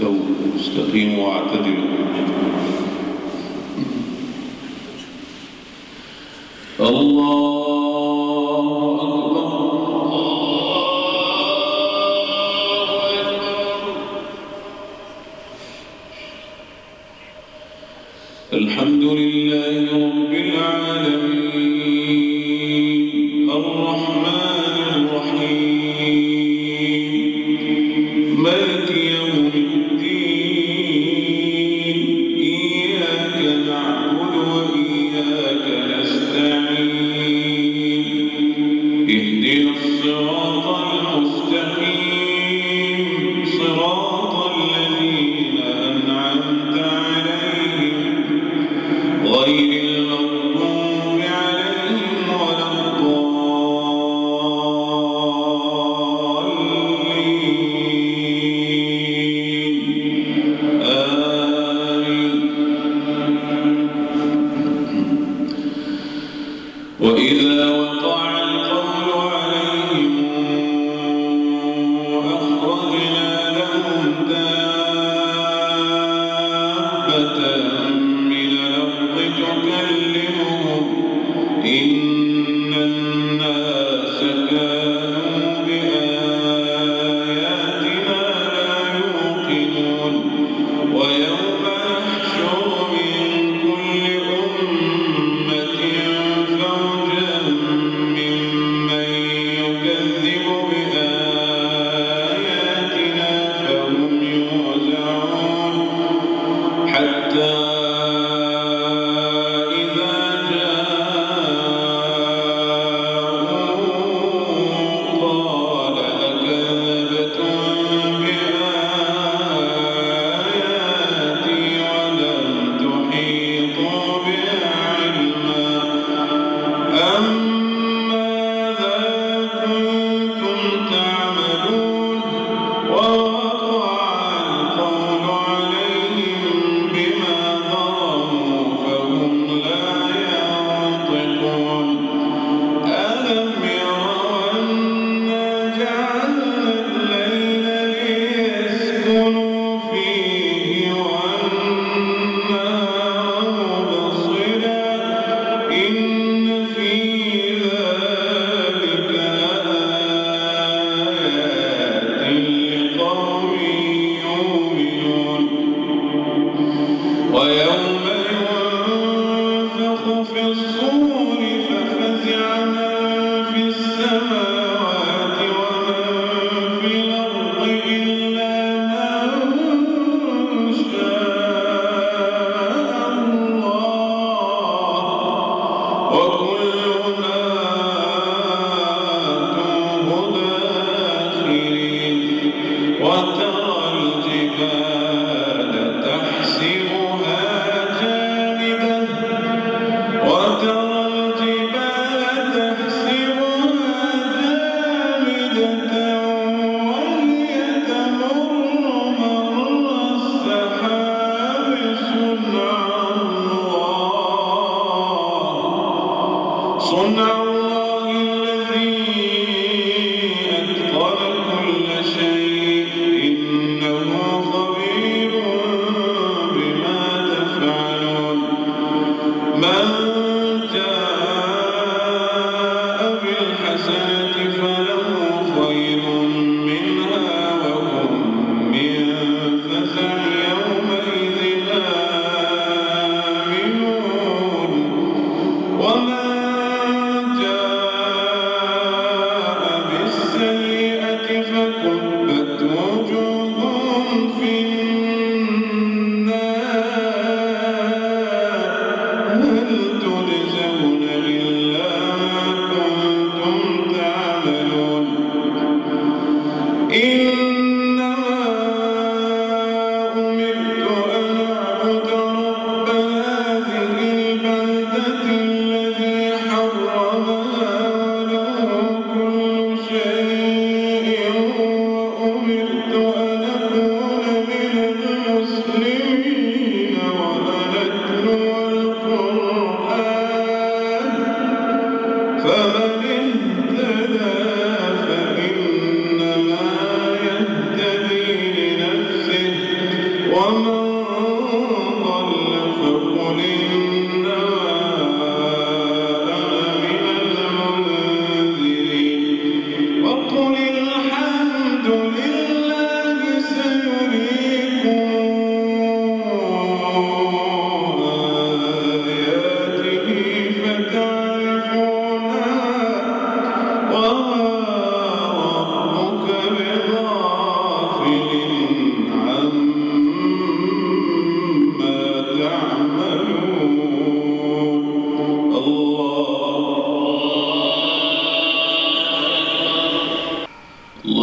استقيموا واعتدلوا. الله الحمد لله رب العالمين. وقع القول confessou.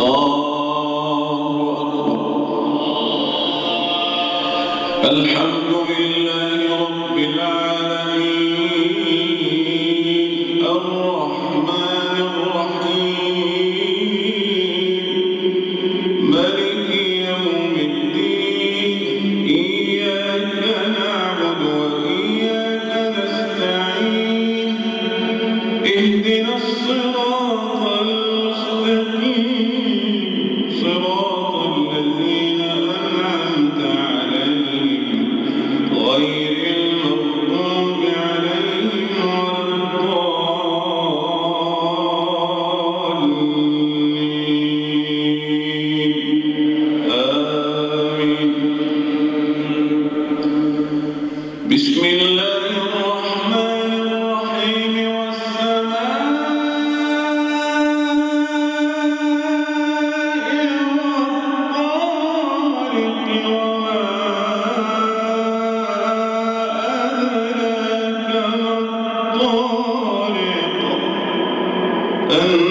الله أكبر. الحمد بسم الله الرحمن الرحيم والسماء والطارق وما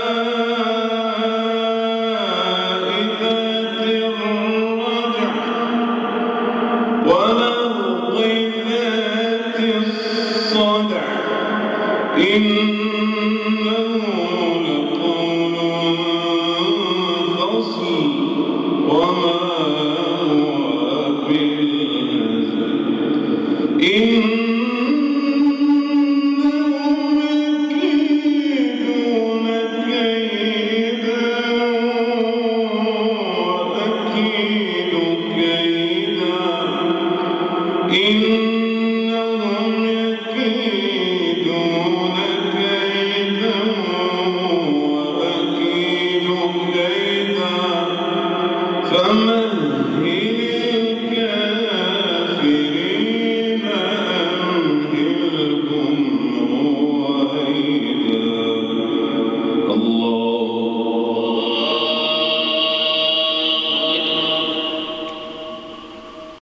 Amen.